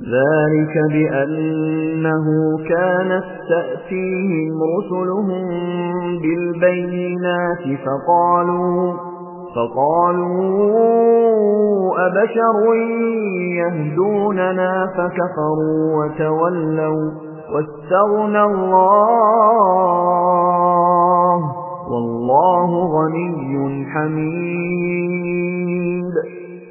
ذلك بأنه كانت تأتيهم رسلهم بالبينات فقالوا فقالوا أبشر يهدوننا فكفروا وتولوا واستغنى الله والله غني حميد.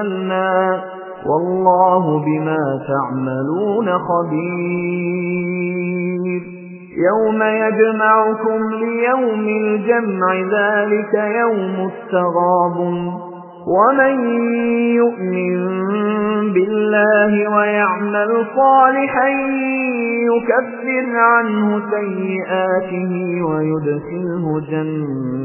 أنزلنا والله بما تعملون خبير. يوم يجمعكم ليوم الجمع ذلك يوم التغاب ومن يؤمن بالله ويعمل صالحا يكفر عنه سيئاته ويدخله جنات.